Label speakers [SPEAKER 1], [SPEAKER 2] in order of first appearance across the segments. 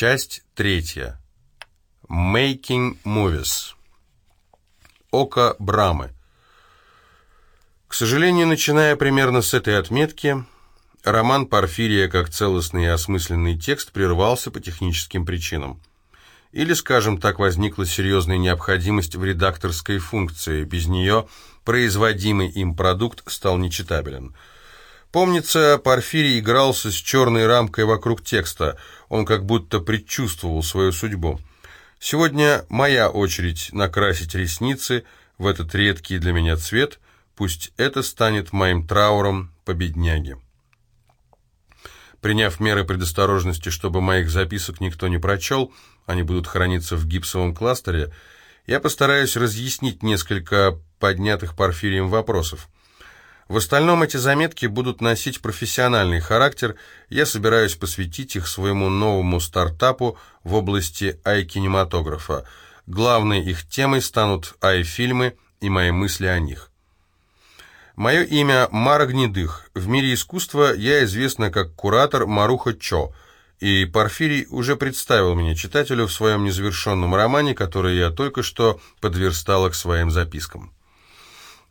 [SPEAKER 1] Часть третья. Making Movies. Око Брамы. К сожалению, начиная примерно с этой отметки, роман «Порфирия» как целостный и осмысленный текст прервался по техническим причинам. Или, скажем так, возникла серьезная необходимость в редакторской функции. Без нее производимый им продукт стал нечитабелен. Помнится, Порфирий игрался с черной рамкой вокруг текста. Он как будто предчувствовал свою судьбу. Сегодня моя очередь накрасить ресницы в этот редкий для меня цвет. Пусть это станет моим трауром по бедняге. Приняв меры предосторожности, чтобы моих записок никто не прочел, они будут храниться в гипсовом кластере, я постараюсь разъяснить несколько поднятых Порфирием вопросов. В остальном эти заметки будут носить профессиональный характер, я собираюсь посвятить их своему новому стартапу в области ай-кинематографа. Главной их темой станут ай-фильмы и мои мысли о них. Мое имя Мара Гнедых. В мире искусства я известна как куратор Маруха Чо, и Порфирий уже представил меня читателю в своем незавершенном романе, который я только что подверстала к своим запискам.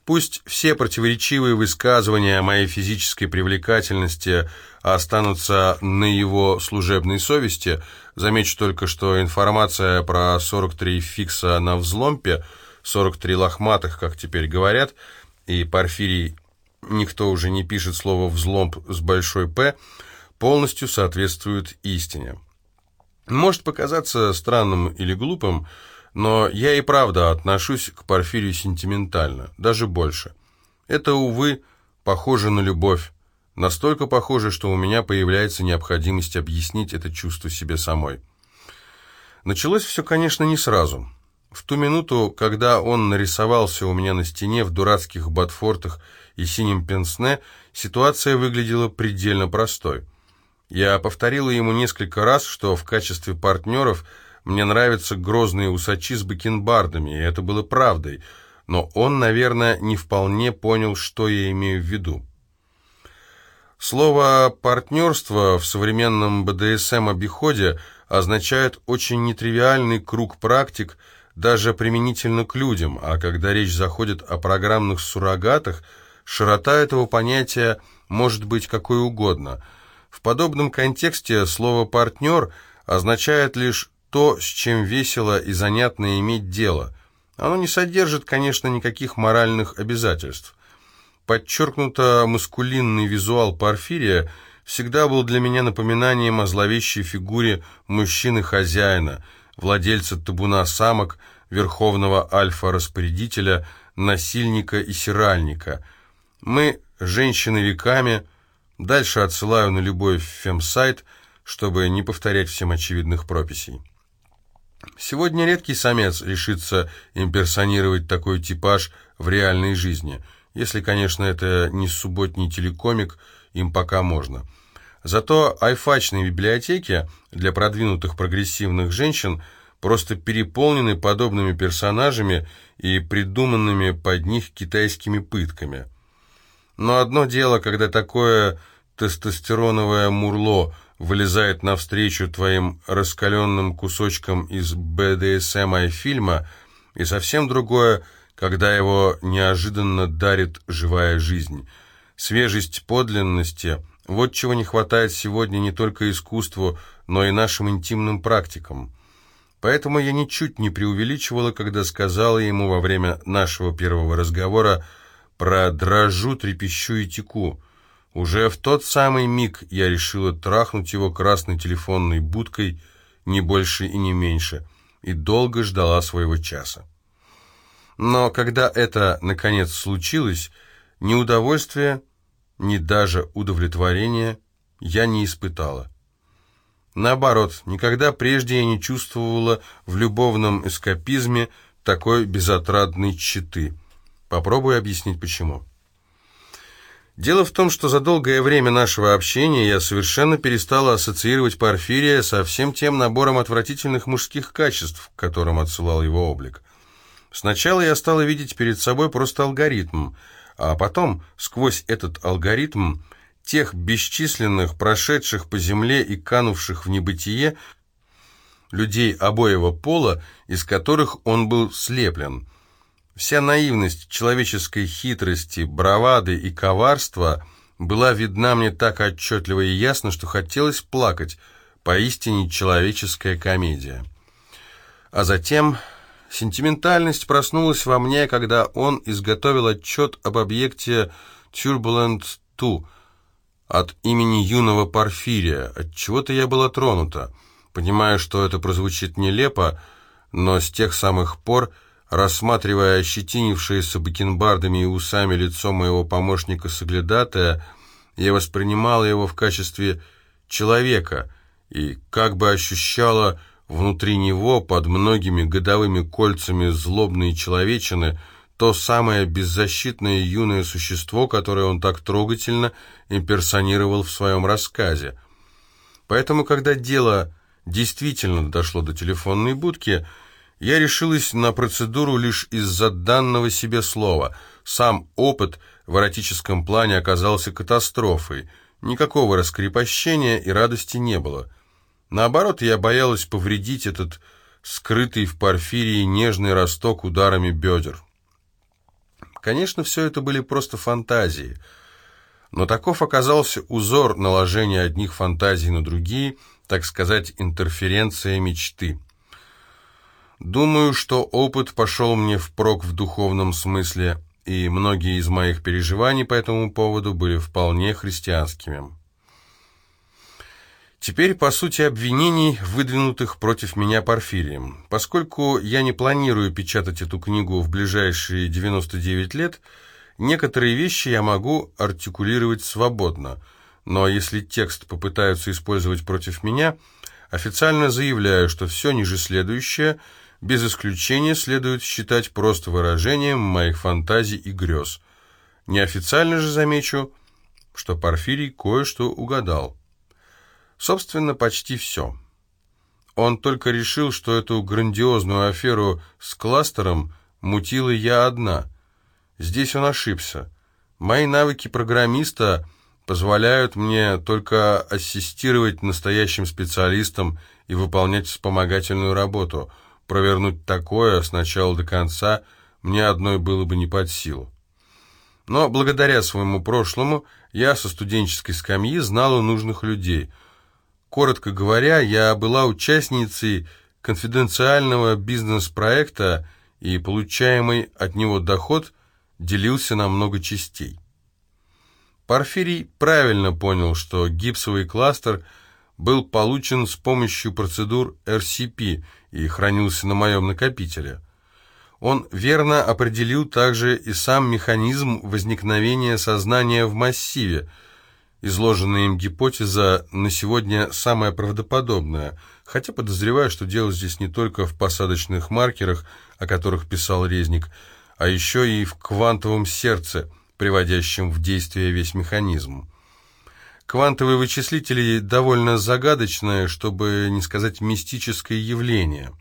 [SPEAKER 1] Пусть все противоречивые высказывания о моей физической привлекательности останутся на его служебной совести, замечу только, что информация про 43 фикса на взломпе, 43 лохматых, как теперь говорят – и Порфирий никто уже не пишет слово «взлом» с большой «П», полностью соответствует истине. Может показаться странным или глупым, но я и правда отношусь к Порфирию сентиментально, даже больше. Это, увы, похоже на любовь, настолько похоже, что у меня появляется необходимость объяснить это чувство себе самой. Началось все, конечно, не сразу. В ту минуту, когда он нарисовался у меня на стене в дурацких ботфортах и синем пенсне, ситуация выглядела предельно простой. Я повторила ему несколько раз, что в качестве партнеров мне нравятся грозные усачи с бакенбардами, и это было правдой, но он, наверное, не вполне понял, что я имею в виду. Слово «партнерство» в современном БДСМ-обиходе означает очень нетривиальный круг практик – даже применительно к людям, а когда речь заходит о программных суррогатах, широта этого понятия может быть какой угодно. В подобном контексте слово «партнер» означает лишь то, с чем весело и занятно иметь дело. Оно не содержит, конечно, никаких моральных обязательств. Подчеркнуто маскулинный визуал Порфирия всегда был для меня напоминанием о зловещей фигуре мужчины-хозяина – владельца табуна самок, верховного альфа-распорядителя, насильника и сиральника. Мы, женщины веками, дальше отсылаю на любой фемсайт, чтобы не повторять всем очевидных прописей. Сегодня редкий самец решится имперсонировать такой типаж в реальной жизни. Если, конечно, это не субботний телекомик, им пока можно – Зато айфачные библиотеки для продвинутых прогрессивных женщин просто переполнены подобными персонажами и придуманными под них китайскими пытками. Но одно дело, когда такое тестостероновое мурло вылезает навстречу твоим раскаленным кусочкам из БДСМ-фильма, и совсем другое, когда его неожиданно дарит живая жизнь. Свежесть подлинности – вот чего не хватает сегодня не только искусству, но и нашим интимным практикам. Поэтому я ничуть не преувеличивала, когда сказала ему во время нашего первого разговора про дрожу, трепещу и теку. Уже в тот самый миг я решила трахнуть его красной телефонной будкой, не больше и не меньше, и долго ждала своего часа. Но когда это, наконец, случилось, неудовольствие ни даже удовлетворения я не испытала. Наоборот, никогда прежде я не чувствовала в любовном эскапизме такой безотрадной читы. Попробую объяснить почему. Дело в том, что за долгое время нашего общения я совершенно перестала ассоциировать Порфирия со всем тем набором отвратительных мужских качеств, к которым отсылал его облик. Сначала я стала видеть перед собой просто алгоритм – а потом сквозь этот алгоритм тех бесчисленных, прошедших по земле и канувших в небытие, людей обоего пола, из которых он был слеплен. Вся наивность человеческой хитрости, бравады и коварства была видна мне так отчетливо и ясно, что хотелось плакать, поистине человеческая комедия. А затем сентиментальность проснулась во мне, когда он изготовил отчет об объекте Turbulent 2 от имени юного Порфирия. От чего-то я была тронута. Понимаю, что это прозвучит нелепо, но с тех самых пор, рассматривая ощетинившееся бакенбардами и усами лицо моего помощника-соглядатая, я воспринимала его в качестве человека и как бы ощущала внутри него под многими годовыми кольцами злобной человечины то самое беззащитное юное существо, которое он так трогательно имперсонировал в своем рассказе. Поэтому, когда дело действительно дошло до телефонной будки, я решилась на процедуру лишь из-за данного себе слова. Сам опыт в эротическом плане оказался катастрофой. Никакого раскрепощения и радости не было. Наоборот, я боялась повредить этот скрытый в порфирии нежный росток ударами бедер. Конечно, все это были просто фантазии, но таков оказался узор наложения одних фантазий на другие – так сказать, интерференция мечты. Думаю, что опыт пошел мне впрок в духовном смысле, и многие из моих переживаний по этому поводу были вполне христианскими. Теперь по сути обвинений, выдвинутых против меня Порфирием. Поскольку я не планирую печатать эту книгу в ближайшие 99 лет, некоторые вещи я могу артикулировать свободно – но если текст попытаются использовать против меня, официально заявляю, что все ниже следующее, без исключения, следует считать просто выражением моих фантазий и грез. Неофициально же замечу, что Порфирий кое-что угадал. Собственно, почти все. Он только решил, что эту грандиозную аферу с кластером мутила я одна. Здесь он ошибся. Мои навыки программиста – позволяют мне только ассистировать настоящим специалистам и выполнять вспомогательную работу. Провернуть такое с начала до конца мне одной было бы не под силу. Но благодаря своему прошлому я со студенческой скамьи знала нужных людей. Коротко говоря, я была участницей конфиденциального бизнес-проекта, и получаемый от него доход делился на много частей. Порфирий правильно понял, что гипсовый кластер был получен с помощью процедур RCP и хранился на моем накопителе. Он верно определил также и сам механизм возникновения сознания в массиве. Изложенная им гипотеза на сегодня самая правдоподобная, хотя подозреваю, что дело здесь не только в посадочных маркерах, о которых писал Резник, а еще и в квантовом сердце – приводящим в действие весь механизм. Квантовые вычислители довольно загадочное, чтобы не сказать мистическое явление.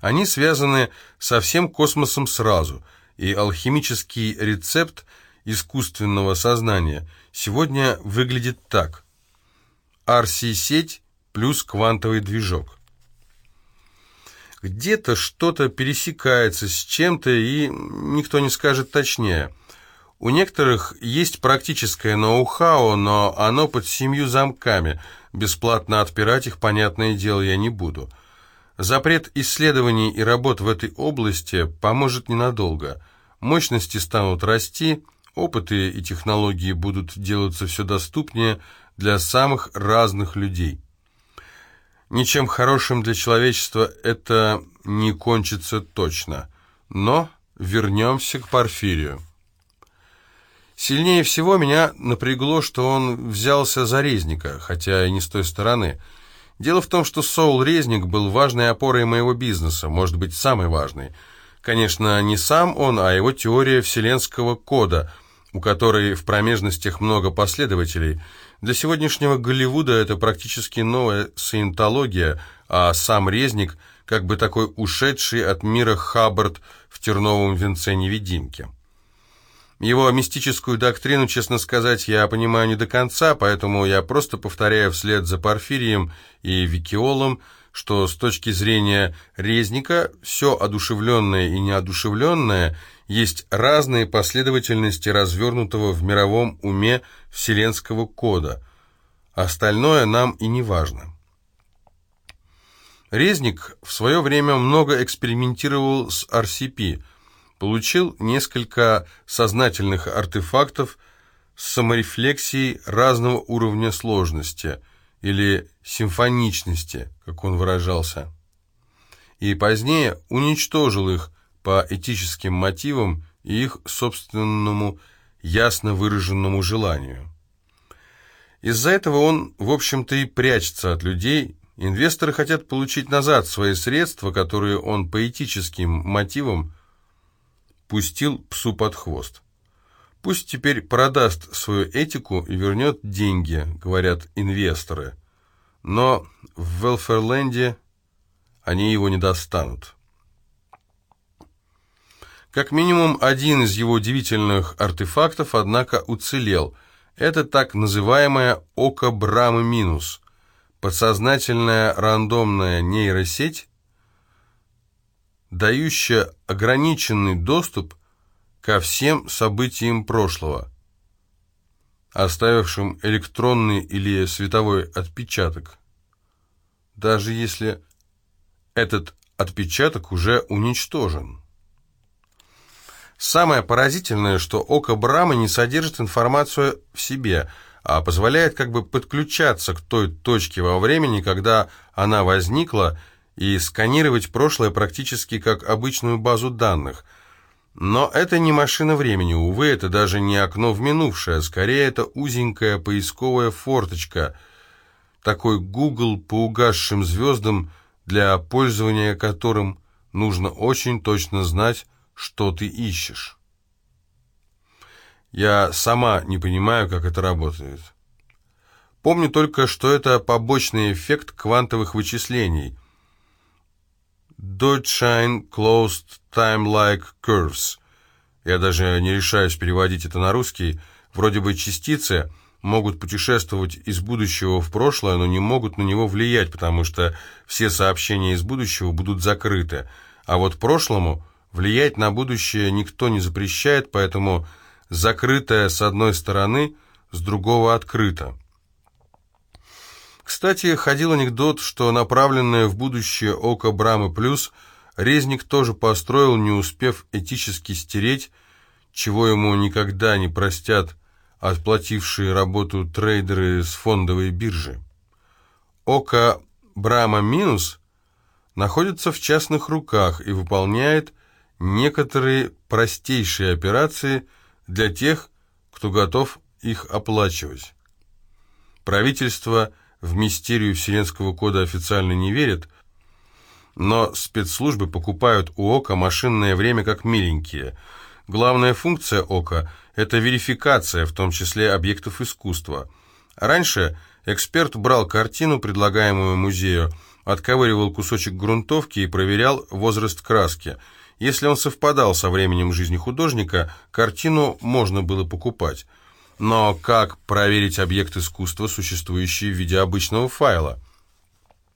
[SPEAKER 1] Они связаны со всем космосом сразу, и алхимический рецепт искусственного сознания сегодня выглядит так. RC-сеть плюс квантовый движок. Где-то что-то пересекается с чем-то, и никто не скажет точнее – у некоторых есть практическое ноу-хау, но оно под семью замками. Бесплатно отпирать их, понятное дело, я не буду. Запрет исследований и работ в этой области поможет ненадолго. Мощности станут расти, опыты и технологии будут делаться все доступнее для самых разных людей. Ничем хорошим для человечества это не кончится точно. Но вернемся к Порфирию. Сильнее всего меня напрягло, что он взялся за Резника, хотя и не с той стороны. Дело в том, что Соул Резник был важной опорой моего бизнеса, может быть, самой важной. Конечно, не сам он, а его теория вселенского кода, у которой в промежностях много последователей. Для сегодняшнего Голливуда это практически новая саентология, а сам Резник как бы такой ушедший от мира Хаббард в терновом венце невидимки. Его мистическую доктрину, честно сказать, я понимаю не до конца, поэтому я просто повторяю вслед за Порфирием и Викиолом, что с точки зрения резника все одушевленное и неодушевленное есть разные последовательности развернутого в мировом уме вселенского кода. Остальное нам и не важно. Резник в свое время много экспериментировал с RCP, получил несколько сознательных артефактов с саморефлексией разного уровня сложности или симфоничности, как он выражался, и позднее уничтожил их по этическим мотивам и их собственному ясно выраженному желанию. Из-за этого он, в общем-то, и прячется от людей. Инвесторы хотят получить назад свои средства, которые он по этическим мотивам пустил псу под хвост. Пусть теперь продаст свою этику и вернет деньги, говорят инвесторы. Но в Велферленде они его не достанут. Как минимум один из его удивительных артефактов, однако, уцелел. Это так называемое «Око Брамы Минус», подсознательная рандомная нейросеть, дающая ограниченный доступ ко всем событиям прошлого, оставившим электронный или световой отпечаток, даже если этот отпечаток уже уничтожен. Самое поразительное, что око Брамы не содержит информацию в себе, а позволяет как бы подключаться к той точке во времени, когда она возникла, и сканировать прошлое практически как обычную базу данных. Но это не машина времени, увы, это даже не окно в минувшее, скорее это узенькая поисковая форточка, такой Google по угасшим звездам, для пользования которым нужно очень точно знать, что ты ищешь. Я сама не понимаю, как это работает. Помню только, что это побочный эффект квантовых вычислений. Deutschein Closed Time-like Curves. Я даже не решаюсь переводить это на русский. Вроде бы частицы могут путешествовать из будущего в прошлое, но не могут на него влиять, потому что все сообщения из будущего будут закрыты. А вот прошлому Влиять на будущее никто не запрещает, поэтому закрытое с одной стороны, с другого открыто. Кстати, ходил анекдот, что направленное в будущее око Брамы Плюс Резник тоже построил, не успев этически стереть, чего ему никогда не простят отплатившие работу трейдеры с фондовой биржи. Око Брама Минус находится в частных руках и выполняет некоторые простейшие операции для тех, кто готов их оплачивать. Правительство в мистерию Вселенского кода официально не верит, но спецслужбы покупают у ОКа машинное время как миленькие. Главная функция ОКа – это верификация, в том числе объектов искусства. Раньше эксперт брал картину, предлагаемую музею, отковыривал кусочек грунтовки и проверял возраст краски – если он совпадал со временем жизни художника, картину можно было покупать. Но как проверить объект искусства, существующий в виде обычного файла?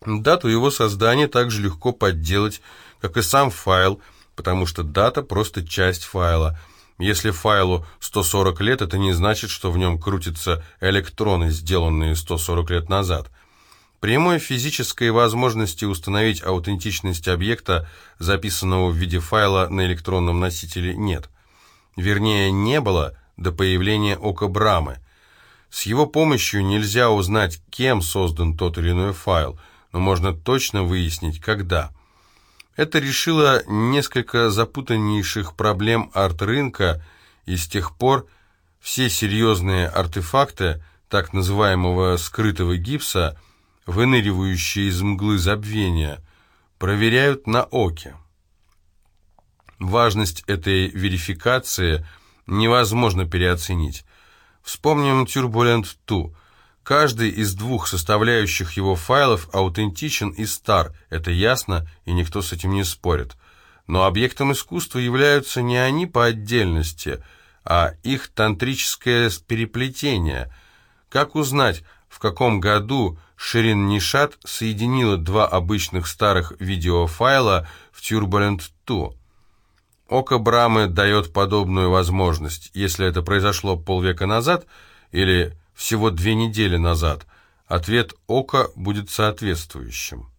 [SPEAKER 1] Дату его создания также легко подделать, как и сам файл, потому что дата просто часть файла. Если файлу 140 лет, это не значит, что в нем крутятся электроны, сделанные 140 лет назад – Прямой физической возможности установить аутентичность объекта, записанного в виде файла на электронном носителе, нет. Вернее, не было до появления ока Брамы. С его помощью нельзя узнать, кем создан тот или иной файл, но можно точно выяснить, когда. Это решило несколько запутаннейших проблем арт-рынка, и с тех пор все серьезные артефакты так называемого скрытого гипса – выныривающие из мглы забвения, проверяют на оке. Важность этой верификации невозможно переоценить. Вспомним Turbulent 2. Каждый из двух составляющих его файлов аутентичен и стар, это ясно, и никто с этим не спорит. Но объектом искусства являются не они по отдельности, а их тантрическое переплетение. Как узнать, в каком году Ширин Нишат соединила два обычных старых видеофайла в Turbulent 2? Око Брамы дает подобную возможность, если это произошло полвека назад или всего две недели назад. Ответ Ока будет соответствующим.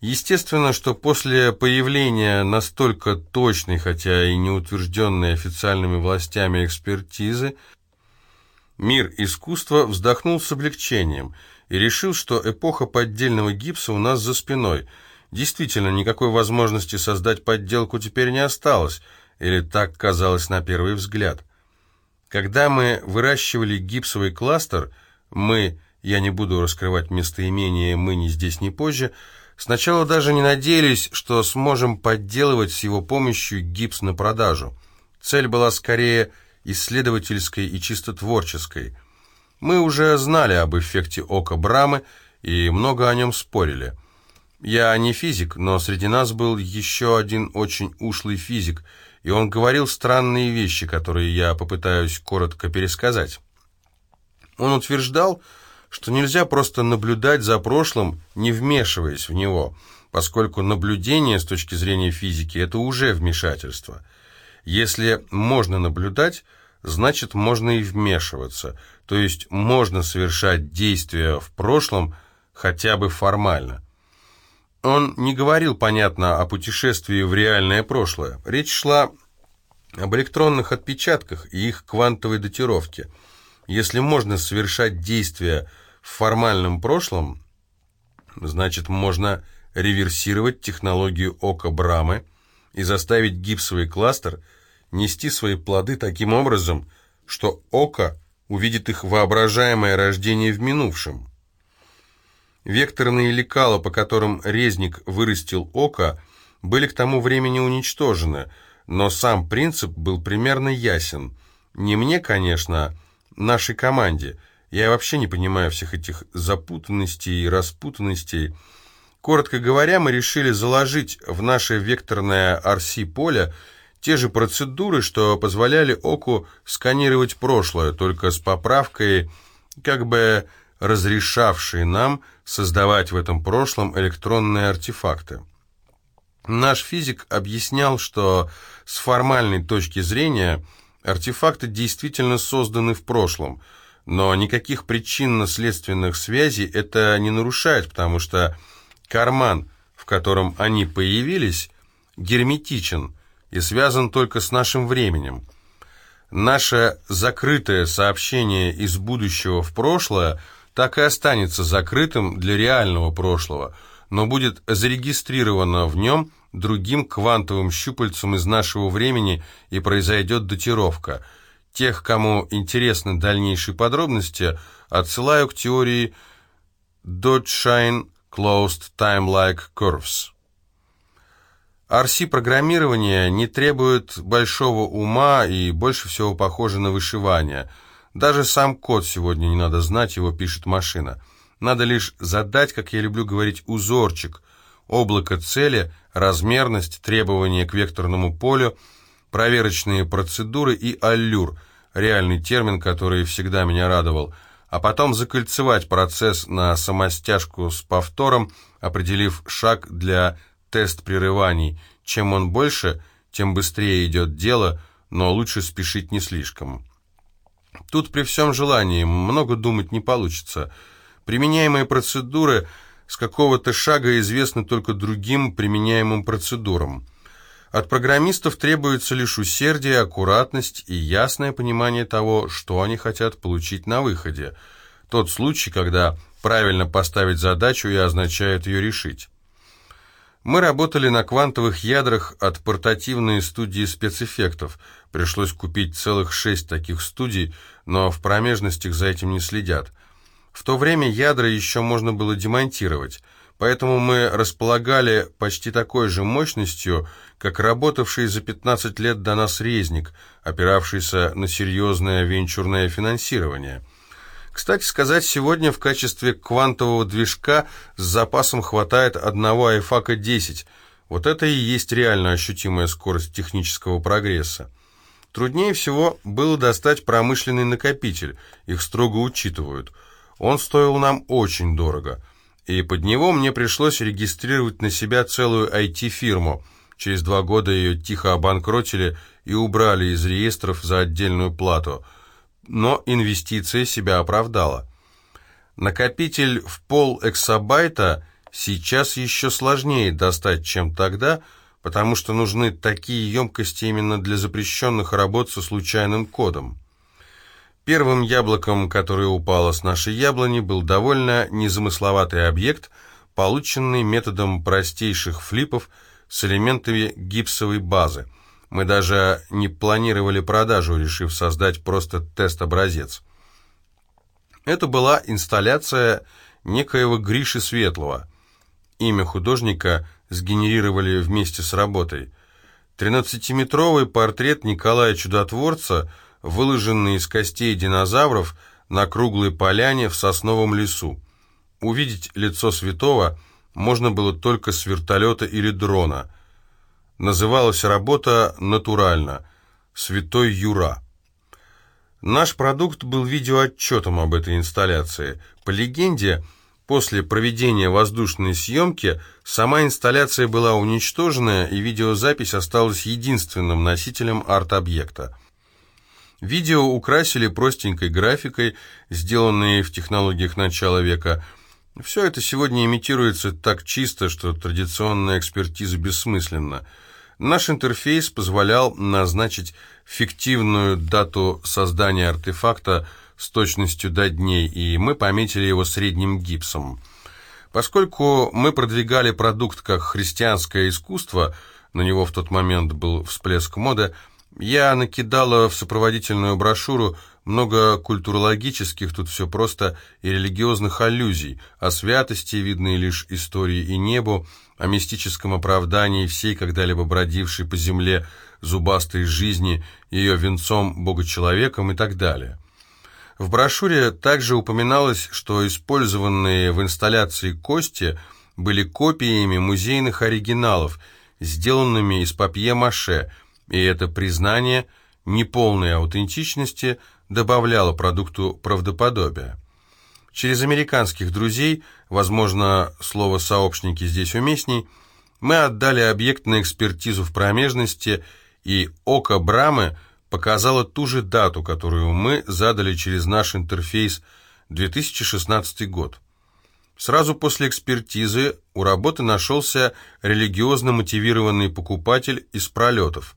[SPEAKER 1] Естественно, что после появления настолько точной, хотя и не утвержденной официальными властями экспертизы, мир искусства вздохнул с облегчением и решил, что эпоха поддельного гипса у нас за спиной. Действительно, никакой возможности создать подделку теперь не осталось, или так казалось на первый взгляд. Когда мы выращивали гипсовый кластер, мы, я не буду раскрывать местоимение «мы» ни здесь, ни позже, Сначала даже не надеялись, что сможем подделывать с его помощью гипс на продажу. Цель была скорее исследовательской и чисто творческой. Мы уже знали об эффекте ока Брамы и много о нем спорили. Я не физик, но среди нас был еще один очень ушлый физик, и он говорил странные вещи, которые я попытаюсь коротко пересказать. Он утверждал, что нельзя просто наблюдать за прошлым, не вмешиваясь в него, поскольку наблюдение с точки зрения физики – это уже вмешательство. Если можно наблюдать, значит можно и вмешиваться, то есть можно совершать действия в прошлом хотя бы формально. Он не говорил, понятно, о путешествии в реальное прошлое. Речь шла об электронных отпечатках и их квантовой датировке – если можно совершать действия в формальном прошлом, значит, можно реверсировать технологию ока Брамы и заставить гипсовый кластер нести свои плоды таким образом, что око увидит их воображаемое рождение в минувшем. Векторные лекала, по которым резник вырастил око, были к тому времени уничтожены, но сам принцип был примерно ясен. Не мне, конечно, нашей команде. Я вообще не понимаю всех этих запутанностей и распутанностей. Коротко говоря, мы решили заложить в наше векторное RC-поле те же процедуры, что позволяли оку сканировать прошлое, только с поправкой, как бы разрешавшей нам создавать в этом прошлом электронные артефакты. Наш физик объяснял, что с формальной точки зрения – Артефакты действительно созданы в прошлом, но никаких причинно-следственных связей это не нарушает, потому что карман, в котором они появились, герметичен и связан только с нашим временем. Наше закрытое сообщение из будущего в прошлое так и останется закрытым для реального прошлого, но будет зарегистрировано в нем другим квантовым щупальцем из нашего времени и произойдет датировка. Тех, кому интересны дальнейшие подробности, отсылаю к теории Dodge-Shine Closed Time-like Curves. RC-программирование не требует большого ума и больше всего похоже на вышивание. Даже сам код сегодня не надо знать, его пишет машина. Надо лишь задать, как я люблю говорить, узорчик, облако цели, размерность, требования к векторному полю, проверочные процедуры и аллюр, реальный термин, который всегда меня радовал, а потом закольцевать процесс на самостяжку с повтором, определив шаг для тест-прерываний. Чем он больше, тем быстрее идет дело, но лучше спешить не слишком. Тут при всем желании много думать не получится. Применяемые процедуры – с какого-то шага известно только другим применяемым процедурам. От программистов требуется лишь усердие, аккуратность и ясное понимание того, что они хотят получить на выходе. Тот случай, когда правильно поставить задачу и означает ее решить. Мы работали на квантовых ядрах от портативной студии спецэффектов. Пришлось купить целых шесть таких студий, но в промежностях за этим не следят. В то время ядра еще можно было демонтировать, поэтому мы располагали почти такой же мощностью, как работавший за 15 лет до нас резник, опиравшийся на серьезное венчурное финансирование. Кстати сказать, сегодня в качестве квантового движка с запасом хватает одного айфака 10. Вот это и есть реально ощутимая скорость технического прогресса. Труднее всего было достать промышленный накопитель, их строго учитывают. Он стоил нам очень дорого, и под него мне пришлось регистрировать на себя целую IT-фирму. Через два года ее тихо обанкротили и убрали из реестров за отдельную плату. Но инвестиция себя оправдала. Накопитель в пол эксабайта сейчас еще сложнее достать, чем тогда, потому что нужны такие емкости именно для запрещенных работ со случайным кодом. Первым яблоком, которое упало с нашей яблони, был довольно незамысловатый объект, полученный методом простейших флипов с элементами гипсовой базы. Мы даже не планировали продажу, решив создать просто тест-образец. Это была инсталляция некоего Гриши Светлого. Имя художника сгенерировали вместе с работой. Тринадцатиметровый портрет Николая Чудотворца, выложенный из костей динозавров на круглой поляне в сосновом лесу. Увидеть лицо святого можно было только с вертолета или дрона. Называлась работа «Натурально» «Святой Юра». Наш продукт был видеоотчетом об этой инсталляции. По легенде, после проведения воздушной съемки сама инсталляция была уничтожена, и видеозапись осталась единственным носителем арт-объекта. Видео украсили простенькой графикой, сделанной в технологиях начала века. Все это сегодня имитируется так чисто, что традиционная экспертиза бессмысленна. Наш интерфейс позволял назначить фиктивную дату создания артефакта с точностью до дней, и мы пометили его средним гипсом. Поскольку мы продвигали продукт как христианское искусство, на него в тот момент был всплеск моды, я накидала в сопроводительную брошюру много культурологических, тут все просто, и религиозных аллюзий, о святости, видной лишь истории и небу, о мистическом оправдании всей когда-либо бродившей по земле зубастой жизни, ее венцом бога-человеком и так далее. В брошюре также упоминалось, что использованные в инсталляции кости были копиями музейных оригиналов, сделанными из папье-маше, и это признание неполной аутентичности добавляло продукту правдоподобия. Через американских друзей, возможно, слово «сообщники» здесь уместней, мы отдали объект на экспертизу в промежности, и око Брамы показало ту же дату, которую мы задали через наш интерфейс 2016 год. Сразу после экспертизы у работы нашелся религиозно мотивированный покупатель из пролетов.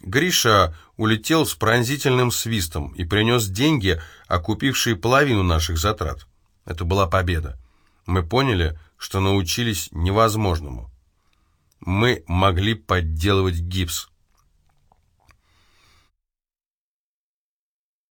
[SPEAKER 1] Гриша улетел с пронзительным свистом и принес деньги, окупившие половину наших затрат. Это была победа. Мы поняли, что научились невозможному. Мы могли подделывать гипс.